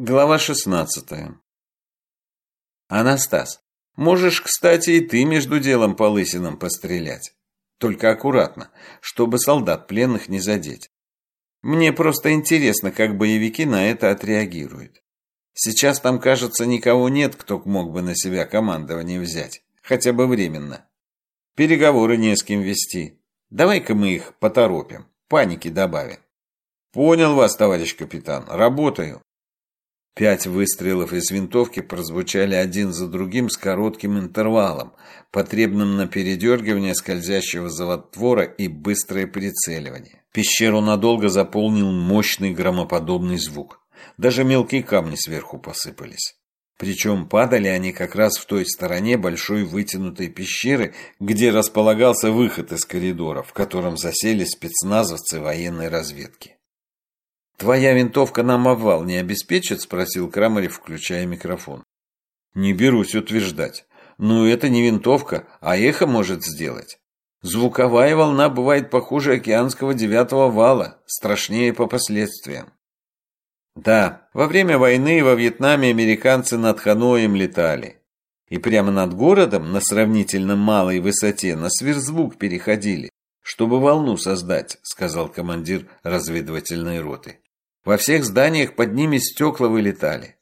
Глава 16. Анастас, можешь, кстати, и ты между делом по лысинам пострелять. Только аккуратно, чтобы солдат пленных не задеть. Мне просто интересно, как боевики на это отреагируют. Сейчас там, кажется, никого нет, кто мог бы на себя командование взять. Хотя бы временно. Переговоры не с кем вести. Давай-ка мы их поторопим, паники добавим. Понял вас, товарищ капитан, работаю. Пять выстрелов из винтовки прозвучали один за другим с коротким интервалом, потребным на передергивание скользящего затвора и быстрое прицеливание. Пещеру надолго заполнил мощный громоподобный звук. Даже мелкие камни сверху посыпались. Причем падали они как раз в той стороне большой вытянутой пещеры, где располагался выход из коридора, в котором засели спецназовцы военной разведки. «Твоя винтовка нам обвал не обеспечит?» – спросил Крамарев, включая микрофон. «Не берусь утверждать. Но это не винтовка, а эхо может сделать. Звуковая волна бывает похуже океанского девятого вала, страшнее по последствиям. Да, во время войны во Вьетнаме американцы над Ханоем летали. И прямо над городом на сравнительно малой высоте на сверхзвук переходили, чтобы волну создать, сказал командир разведывательной роты. Во всех зданиях под ними стекла вылетали.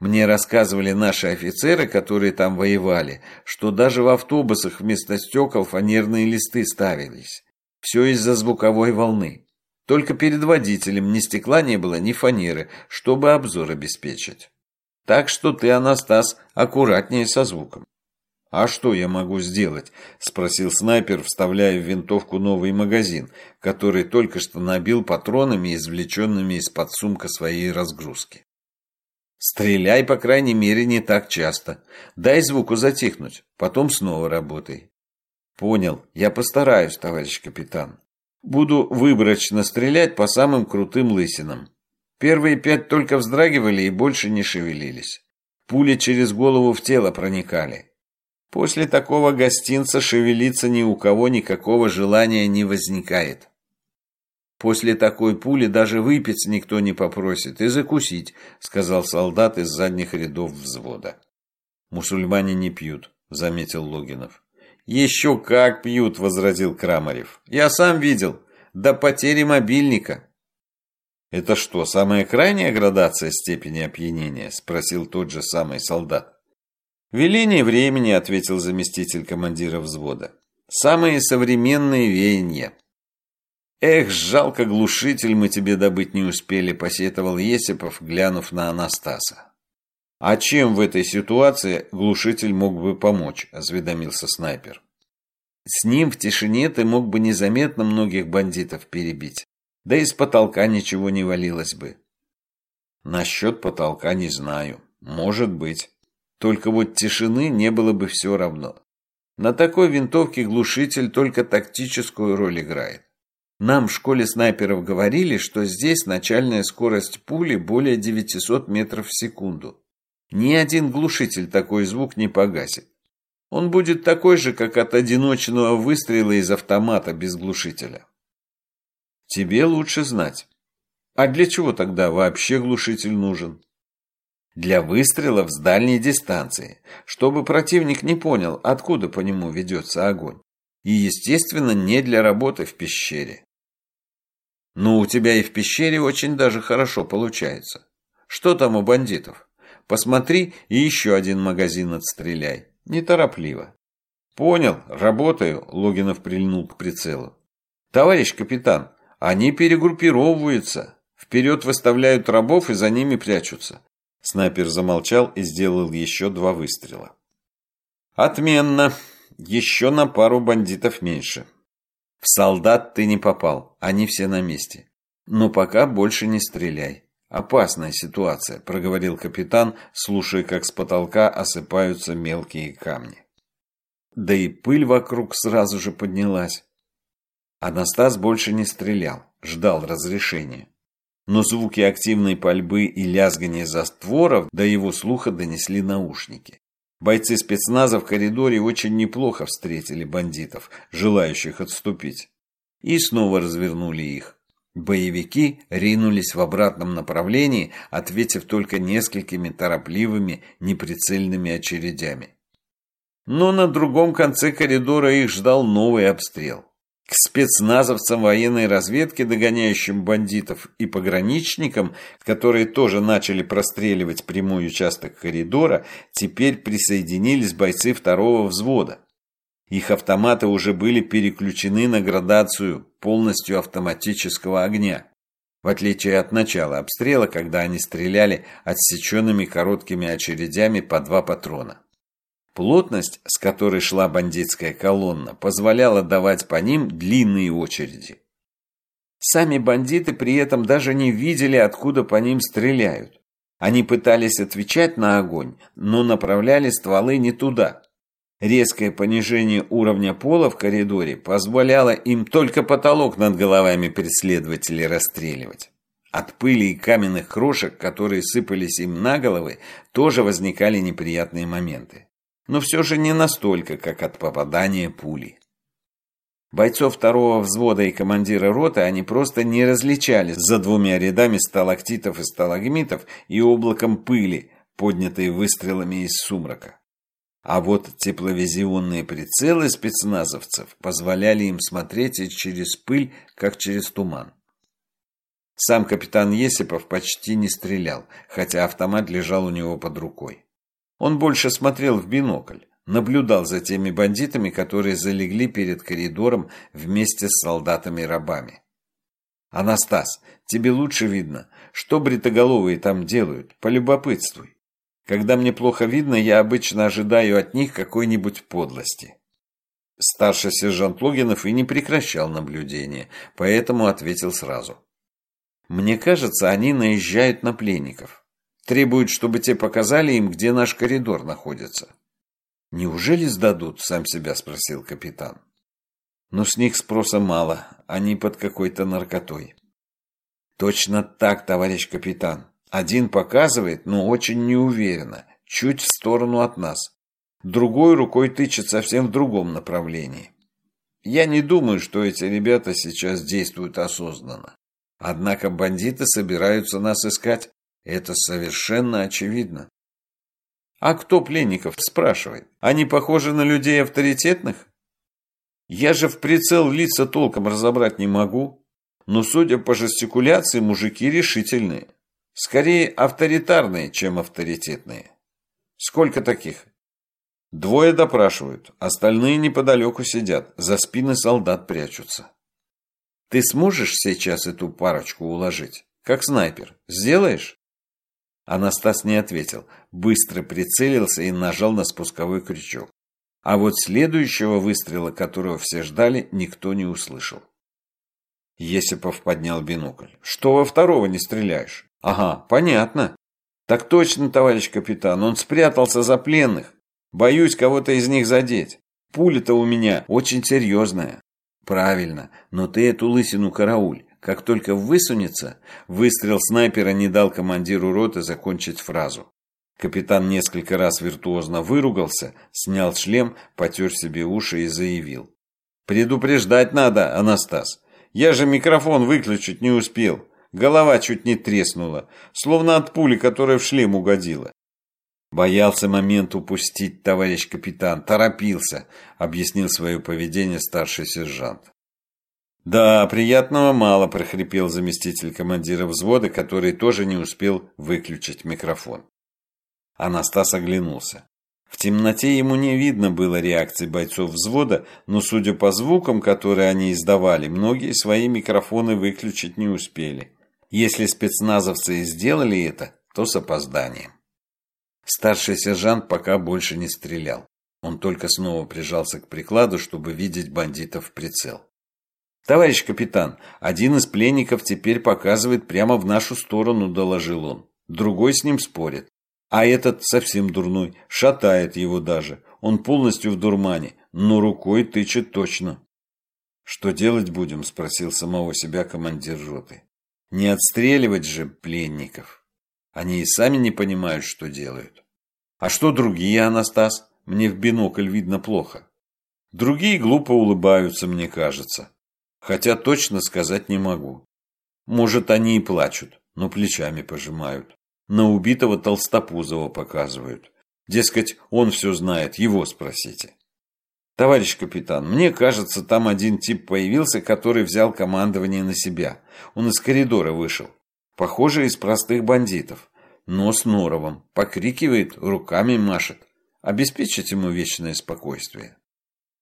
Мне рассказывали наши офицеры, которые там воевали, что даже в автобусах вместо стекол фанерные листы ставились. Все из-за звуковой волны. Только перед водителем ни стекла не было, ни фанеры, чтобы обзор обеспечить. Так что ты, Анастас, аккуратнее со звуком. «А что я могу сделать?» – спросил снайпер, вставляя в винтовку новый магазин, который только что набил патронами, извлеченными из-под сумка своей разгрузки. «Стреляй, по крайней мере, не так часто. Дай звуку затихнуть, потом снова работай». «Понял. Я постараюсь, товарищ капитан. Буду выборочно стрелять по самым крутым лысинам. Первые пять только вздрагивали и больше не шевелились. Пули через голову в тело проникали». После такого гостинца шевелиться ни у кого никакого желания не возникает. После такой пули даже выпить никто не попросит и закусить, сказал солдат из задних рядов взвода. Мусульмане не пьют, заметил Логинов. Еще как пьют, возразил Крамарев. Я сам видел, до потери мобильника. Это что, самая крайняя градация степени опьянения? спросил тот же самый солдат. «Веление времени», — ответил заместитель командира взвода. «Самые современные веяния». «Эх, жалко, глушитель мы тебе добыть не успели», — посетовал Есипов, глянув на Анастаса. «А чем в этой ситуации глушитель мог бы помочь?» – осведомился снайпер. «С ним в тишине ты мог бы незаметно многих бандитов перебить. Да и с потолка ничего не валилось бы». «Насчет потолка не знаю. Может быть». Только вот тишины не было бы все равно. На такой винтовке глушитель только тактическую роль играет. Нам в школе снайперов говорили, что здесь начальная скорость пули более 900 метров в секунду. Ни один глушитель такой звук не погасит. Он будет такой же, как от одиночного выстрела из автомата без глушителя. Тебе лучше знать. А для чего тогда вообще глушитель нужен? Для выстрелов с дальней дистанции, чтобы противник не понял, откуда по нему ведется огонь. И, естественно, не для работы в пещере. Но у тебя и в пещере очень даже хорошо получается. Что там у бандитов? Посмотри и еще один магазин отстреляй. Неторопливо. Понял, работаю, Логинов прильнул к прицелу. Товарищ капитан, они перегруппировываются. Вперед выставляют рабов и за ними прячутся. Снайпер замолчал и сделал еще два выстрела. «Отменно! Еще на пару бандитов меньше. В солдат ты не попал, они все на месте. Но пока больше не стреляй. Опасная ситуация», – проговорил капитан, слушая, как с потолка осыпаются мелкие камни. Да и пыль вокруг сразу же поднялась. Анастас больше не стрелял, ждал разрешения но звуки активной пальбы и лязгания застворов до его слуха донесли наушники. Бойцы спецназа в коридоре очень неплохо встретили бандитов, желающих отступить. И снова развернули их. Боевики ринулись в обратном направлении, ответив только несколькими торопливыми, неприцельными очередями. Но на другом конце коридора их ждал новый обстрел. К спецназовцам военной разведки, догоняющим бандитов, и пограничникам, которые тоже начали простреливать прямой участок коридора, теперь присоединились бойцы второго взвода. Их автоматы уже были переключены на градацию полностью автоматического огня. В отличие от начала обстрела, когда они стреляли отсеченными короткими очередями по два патрона. Плотность, с которой шла бандитская колонна, позволяла давать по ним длинные очереди. Сами бандиты при этом даже не видели, откуда по ним стреляют. Они пытались отвечать на огонь, но направляли стволы не туда. Резкое понижение уровня пола в коридоре позволяло им только потолок над головами преследователей расстреливать. От пыли и каменных крошек, которые сыпались им на головы, тоже возникали неприятные моменты. Но все же не настолько, как от попадания пули. Бойцов второго взвода и командира роты они просто не различали за двумя рядами сталактитов и сталагмитов и облаком пыли, поднятой выстрелами из сумрака. А вот тепловизионные прицелы спецназовцев позволяли им смотреть через пыль, как через туман. Сам капитан Есипов почти не стрелял, хотя автомат лежал у него под рукой. Он больше смотрел в бинокль, наблюдал за теми бандитами, которые залегли перед коридором вместе с солдатами-рабами. «Анастас, тебе лучше видно, что бритоголовые там делают, полюбопытствуй». Когда мне плохо видно, я обычно ожидаю от них какой-нибудь подлости. Старший сержант Логинов и не прекращал наблюдение, поэтому ответил сразу. Мне кажется, они наезжают на пленников. Требуют, чтобы те показали им, где наш коридор находится. Неужели сдадут, сам себя спросил капитан. Но с них спроса мало, они под какой-то наркотой. Точно так, товарищ капитан. Один показывает, но очень неуверенно, чуть в сторону от нас. Другой рукой тычет совсем в другом направлении. Я не думаю, что эти ребята сейчас действуют осознанно. Однако бандиты собираются нас искать. Это совершенно очевидно. А кто пленников спрашивает? Они похожи на людей авторитетных? Я же в прицел лица толком разобрать не могу. Но, судя по жестикуляции, мужики решительные. Скорее авторитарные, чем авторитетные. Сколько таких? Двое допрашивают, остальные неподалеку сидят, за спины солдат прячутся. Ты сможешь сейчас эту парочку уложить? Как снайпер. Сделаешь? Анастас не ответил, быстро прицелился и нажал на спусковой крючок. А вот следующего выстрела, которого все ждали, никто не услышал. Есипов поднял бинокль. «Что во второго не стреляешь?» Ага, понятно. Так точно, товарищ капитан, он спрятался за пленных. Боюсь кого-то из них задеть. Пуля-то у меня очень серьезная. Правильно, но ты эту лысину карауль. Как только высунется, выстрел снайпера не дал командиру роты закончить фразу. Капитан несколько раз виртуозно выругался, снял шлем, потер себе уши и заявил. «Предупреждать надо, Анастас. Я же микрофон выключить не успел. Голова чуть не треснула, словно от пули, которая в шлем угодила. Боялся момент упустить, товарищ капитан, торопился, объяснил свое поведение старший сержант. Да, приятного мало, прохрипел заместитель командира взвода, который тоже не успел выключить микрофон. Анастас оглянулся. В темноте ему не видно было реакции бойцов взвода, но, судя по звукам, которые они издавали, многие свои микрофоны выключить не успели. Если спецназовцы и сделали это, то с опозданием. Старший сержант пока больше не стрелял. Он только снова прижался к прикладу, чтобы видеть бандитов в прицел. «Товарищ капитан, один из пленников теперь показывает прямо в нашу сторону», – доложил он. Другой с ним спорит. А этот совсем дурной, шатает его даже. Он полностью в дурмане, но рукой тычет точно. «Что делать будем?» – спросил самого себя командир роты. Не отстреливать же пленников. Они и сами не понимают, что делают. А что другие, Анастас? Мне в бинокль видно плохо. Другие глупо улыбаются, мне кажется. Хотя точно сказать не могу. Может, они и плачут, но плечами пожимают. На убитого Толстопузова показывают. Дескать, он все знает, его спросите. Товарищ капитан, мне кажется, там один тип появился, который взял командование на себя. Он из коридора вышел. Похоже, из простых бандитов. Но с норовом. Покрикивает, руками машет. Обеспечить ему вечное спокойствие.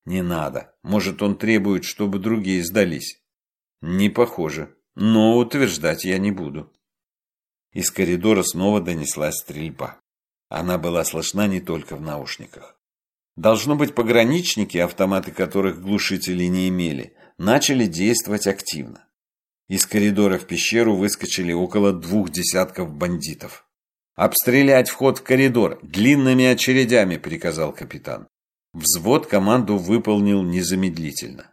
Не надо. Может, он требует, чтобы другие сдались. Не похоже. Но утверждать я не буду. Из коридора снова донеслась стрельба. Она была слышна не только в наушниках. Должно быть, пограничники, автоматы которых глушители не имели, начали действовать активно. Из коридора в пещеру выскочили около двух десятков бандитов. «Обстрелять вход в коридор длинными очередями», — приказал капитан. Взвод команду выполнил незамедлительно.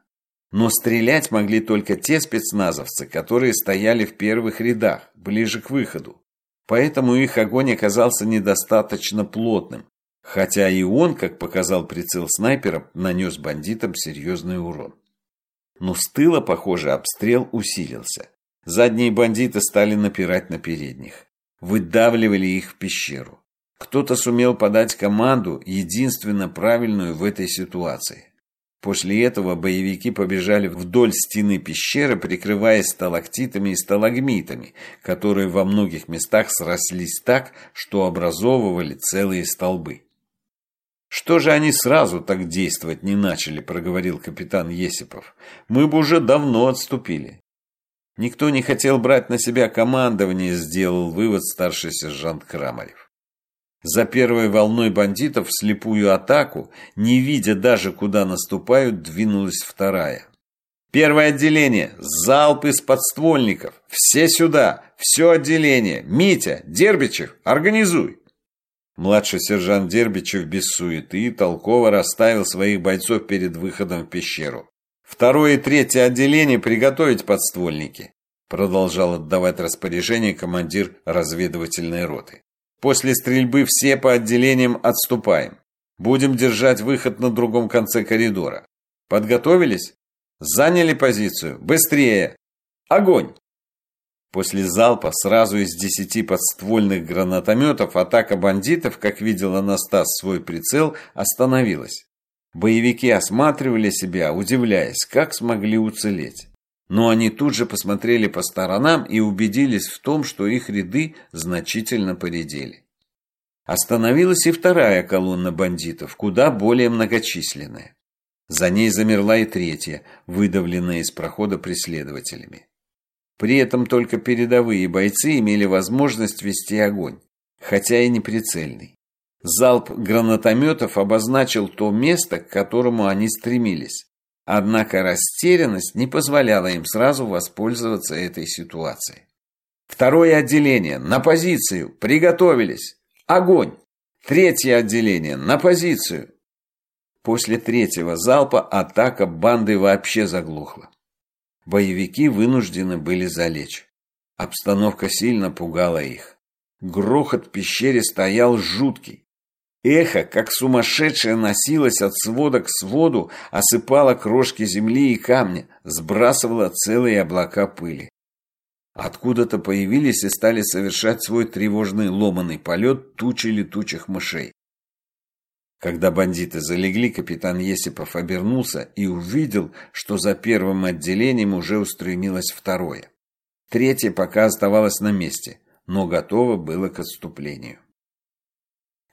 Но стрелять могли только те спецназовцы, которые стояли в первых рядах, ближе к выходу. Поэтому их огонь оказался недостаточно плотным, хотя и он, как показал прицел снайпера, нанес бандитам серьезный урон. Но с тыла, похоже, обстрел усилился. Задние бандиты стали напирать на передних. Выдавливали их в пещеру. Кто-то сумел подать команду, единственно правильную в этой ситуации. После этого боевики побежали вдоль стены пещеры, прикрываясь сталактитами и сталагмитами, которые во многих местах срослись так, что образовывали целые столбы. «Что же они сразу так действовать не начали?» – проговорил капитан Есипов. «Мы бы уже давно отступили». Никто не хотел брать на себя командование, сделал вывод старший сержант Крамарев. За первой волной бандитов в слепую атаку, не видя даже куда наступают, двинулась вторая. Первое отделение. Залп из подствольников. Все сюда. Все отделение. Митя, Дербичев, организуй. Младший сержант Дербичев без суеты толково расставил своих бойцов перед выходом в пещеру. Второе и третье отделение приготовить подствольники. Продолжал отдавать распоряжение командир разведывательной роты. После стрельбы все по отделениям отступаем. Будем держать выход на другом конце коридора. Подготовились? Заняли позицию? Быстрее! Огонь! После залпа сразу из десяти подствольных гранатометов атака бандитов, как видел Анастас свой прицел, остановилась. Боевики осматривали себя, удивляясь, как смогли уцелеть. Но они тут же посмотрели по сторонам и убедились в том, что их ряды значительно поредели. Остановилась и вторая колонна бандитов, куда более многочисленная. За ней замерла и третья, выдавленная из прохода преследователями. При этом только передовые бойцы имели возможность вести огонь, хотя и не прицельный. Залп гранатометов обозначил то место, к которому они стремились. Однако растерянность не позволяла им сразу воспользоваться этой ситуацией. Второе отделение. На позицию. Приготовились. Огонь. Третье отделение. На позицию. После третьего залпа атака банды вообще заглохла. Боевики вынуждены были залечь. Обстановка сильно пугала их. Грохот в пещере стоял жуткий. Эхо, как сумасшедшее, носилось от свода к своду, осыпало крошки земли и камня, сбрасывало целые облака пыли. Откуда-то появились и стали совершать свой тревожный ломаный полет тучи летучих мышей. Когда бандиты залегли, капитан Есипов обернулся и увидел, что за первым отделением уже устремилось второе. Третье пока оставалось на месте, но готово было к отступлению.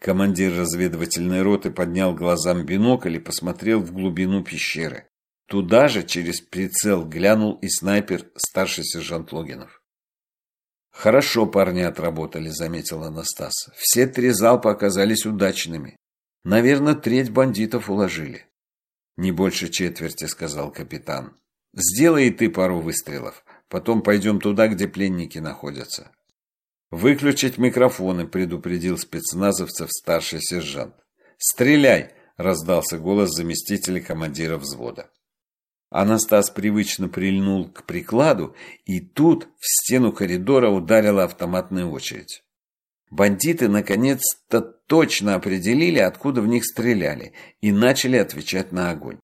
Командир разведывательной роты поднял глазам бинокль и посмотрел в глубину пещеры. Туда же через прицел глянул и снайпер старший сержант Логинов. «Хорошо парни отработали», — заметил Анастас. «Все три залпа оказались удачными. Наверное, треть бандитов уложили». «Не больше четверти», — сказал капитан. «Сделай и ты пару выстрелов. Потом пойдем туда, где пленники находятся». «Выключить микрофоны», – предупредил спецназовцев старший сержант. «Стреляй!» – раздался голос заместителя командира взвода. Анастас привычно прильнул к прикладу, и тут в стену коридора ударила автоматная очередь. Бандиты наконец-то точно определили, откуда в них стреляли, и начали отвечать на огонь.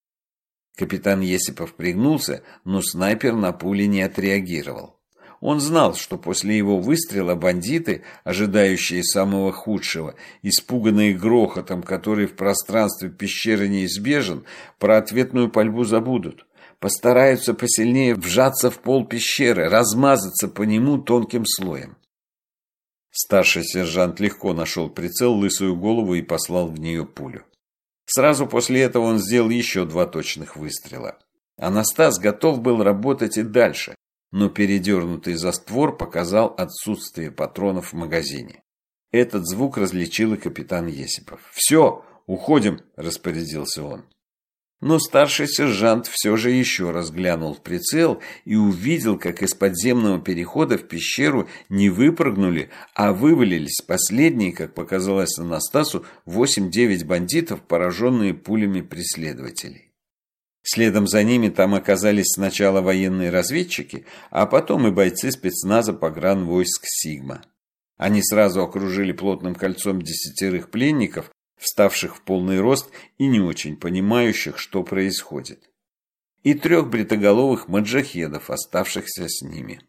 Капитан Есипов пригнулся, но снайпер на пули не отреагировал. Он знал, что после его выстрела бандиты, ожидающие самого худшего, испуганные грохотом, который в пространстве пещеры неизбежен, про ответную пальбу забудут. Постараются посильнее вжаться в пол пещеры, размазаться по нему тонким слоем. Старший сержант легко нашел прицел, лысую голову и послал в нее пулю. Сразу после этого он сделал еще два точных выстрела. Анастас готов был работать и дальше, но передернутый заствор показал отсутствие патронов в магазине. Этот звук различил и капитан Есипов. «Все, уходим!» – распорядился он. Но старший сержант все же еще раз глянул в прицел и увидел, как из подземного перехода в пещеру не выпрыгнули, а вывалились последние, как показалось Анастасу, 8-9 бандитов, пораженные пулями преследователей. Следом за ними там оказались сначала военные разведчики, а потом и бойцы спецназа погранвойск «Сигма». Они сразу окружили плотным кольцом десятерых пленников, вставших в полный рост и не очень понимающих, что происходит. И трех бритоголовых маджахедов, оставшихся с ними.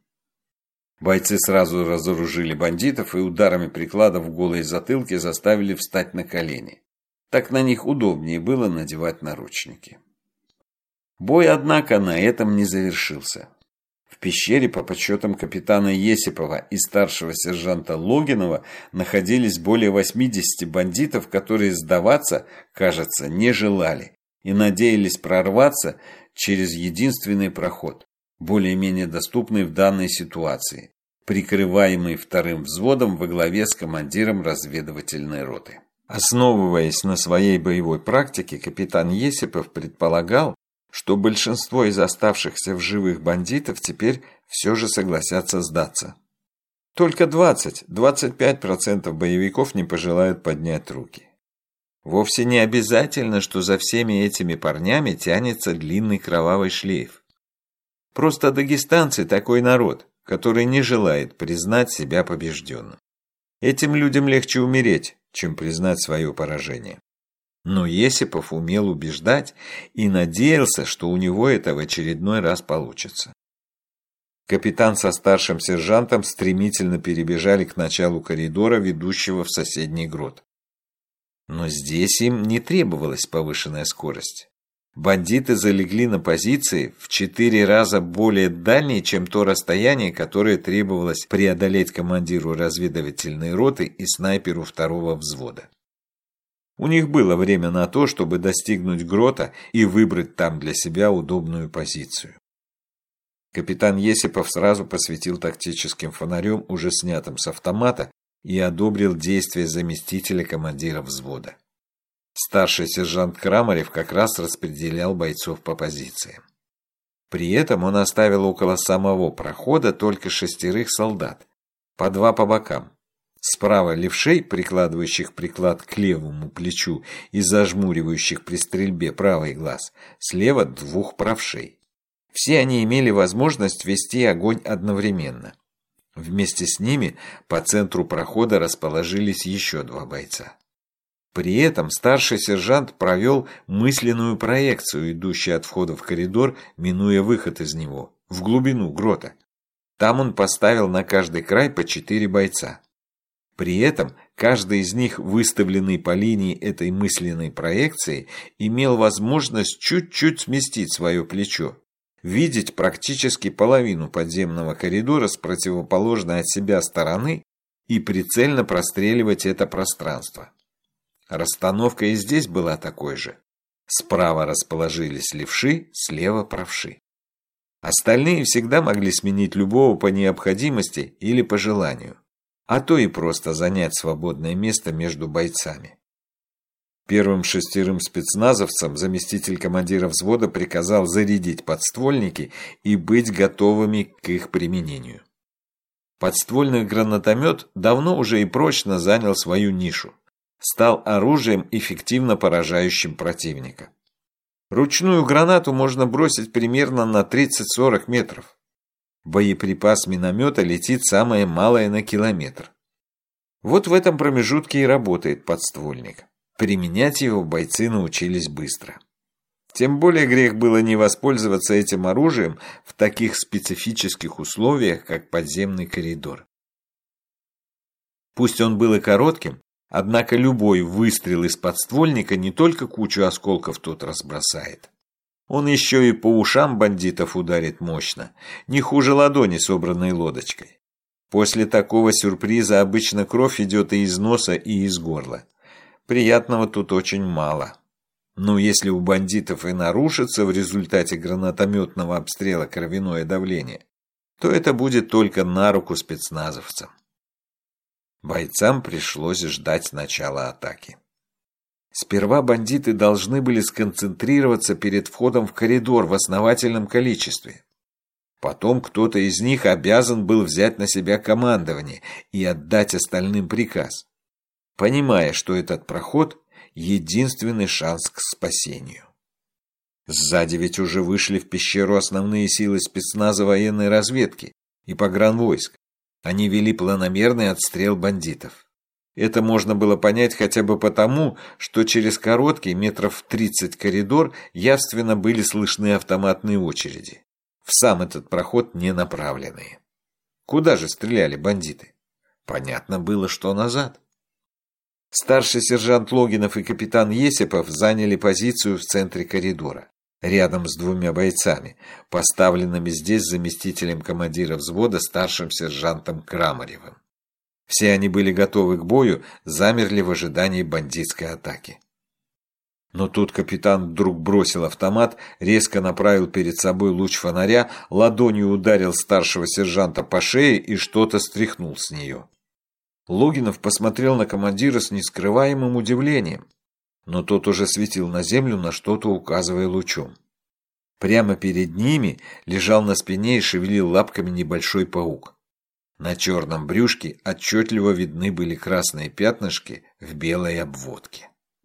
Бойцы сразу разоружили бандитов и ударами прикладов в голые затылки заставили встать на колени. Так на них удобнее было надевать наручники. Бой, однако, на этом не завершился. В пещере, по подсчетам капитана Есипова и старшего сержанта Логинова, находились более 80 бандитов, которые сдаваться, кажется, не желали и надеялись прорваться через единственный проход, более-менее доступный в данной ситуации, прикрываемый вторым взводом во главе с командиром разведывательной роты. Основываясь на своей боевой практике, капитан Есипов предполагал, что большинство из оставшихся в живых бандитов теперь все же согласятся сдаться. Только 20-25% боевиков не пожелают поднять руки. Вовсе не обязательно, что за всеми этими парнями тянется длинный кровавый шлейф. Просто дагестанцы такой народ, который не желает признать себя побежденным. Этим людям легче умереть, чем признать свое поражение. Но Есипов умел убеждать и надеялся, что у него это в очередной раз получится. Капитан со старшим сержантом стремительно перебежали к началу коридора, ведущего в соседний грот. Но здесь им не требовалась повышенная скорость. Бандиты залегли на позиции в четыре раза более дальние, чем то расстояние, которое требовалось преодолеть командиру разведывательной роты и снайперу второго взвода. У них было время на то, чтобы достигнуть грота и выбрать там для себя удобную позицию. Капитан Есипов сразу посветил тактическим фонарем, уже снятым с автомата, и одобрил действия заместителя командира взвода. Старший сержант Крамарев как раз распределял бойцов по позициям. При этом он оставил около самого прохода только шестерых солдат, по два по бокам, Справа левшей, прикладывающих приклад к левому плечу и зажмуривающих при стрельбе правый глаз, слева двух правшей. Все они имели возможность вести огонь одновременно. Вместе с ними по центру прохода расположились еще два бойца. При этом старший сержант провел мысленную проекцию, идущую от входа в коридор, минуя выход из него, в глубину грота. Там он поставил на каждый край по четыре бойца. При этом каждый из них, выставленный по линии этой мысленной проекции, имел возможность чуть-чуть сместить свое плечо, видеть практически половину подземного коридора с противоположной от себя стороны и прицельно простреливать это пространство. Расстановка и здесь была такой же. Справа расположились левши, слева правши. Остальные всегда могли сменить любого по необходимости или по желанию а то и просто занять свободное место между бойцами. Первым шестерым спецназовцам заместитель командира взвода приказал зарядить подствольники и быть готовыми к их применению. Подствольный гранатомет давно уже и прочно занял свою нишу, стал оружием, эффективно поражающим противника. Ручную гранату можно бросить примерно на 30-40 метров. Боеприпас миномета летит самое малое на километр. Вот в этом промежутке и работает подствольник. Применять его бойцы научились быстро. Тем более грех было не воспользоваться этим оружием в таких специфических условиях, как подземный коридор. Пусть он был и коротким, однако любой выстрел из подствольника не только кучу осколков тот разбросает. Он еще и по ушам бандитов ударит мощно, не хуже ладони, собранной лодочкой. После такого сюрприза обычно кровь идет и из носа, и из горла. Приятного тут очень мало. Но если у бандитов и нарушится в результате гранатометного обстрела кровяное давление, то это будет только на руку спецназовцам. Бойцам пришлось ждать начала атаки. Сперва бандиты должны были сконцентрироваться перед входом в коридор в основательном количестве. Потом кто-то из них обязан был взять на себя командование и отдать остальным приказ, понимая, что этот проход единственный шанс к спасению. Сзади ведь уже вышли в пещеру основные силы спецназа военной разведки и погранвойск. Они вели планомерный отстрел бандитов. Это можно было понять хотя бы потому, что через короткий, метров 30 коридор, явственно были слышны автоматные очереди. В сам этот проход не направленные. Куда же стреляли бандиты? Понятно было, что назад. Старший сержант Логинов и капитан Есипов заняли позицию в центре коридора, рядом с двумя бойцами, поставленными здесь заместителем командира взвода старшим сержантом Крамаревым. Все они были готовы к бою, замерли в ожидании бандитской атаки. Но тут капитан вдруг бросил автомат, резко направил перед собой луч фонаря, ладонью ударил старшего сержанта по шее и что-то стряхнул с нее. Логинов посмотрел на командира с нескрываемым удивлением, но тот уже светил на землю, на что-то указывая лучом. Прямо перед ними лежал на спине и шевелил лапками небольшой паук. На черном брюшке отчетливо видны были красные пятнышки в белой обводке.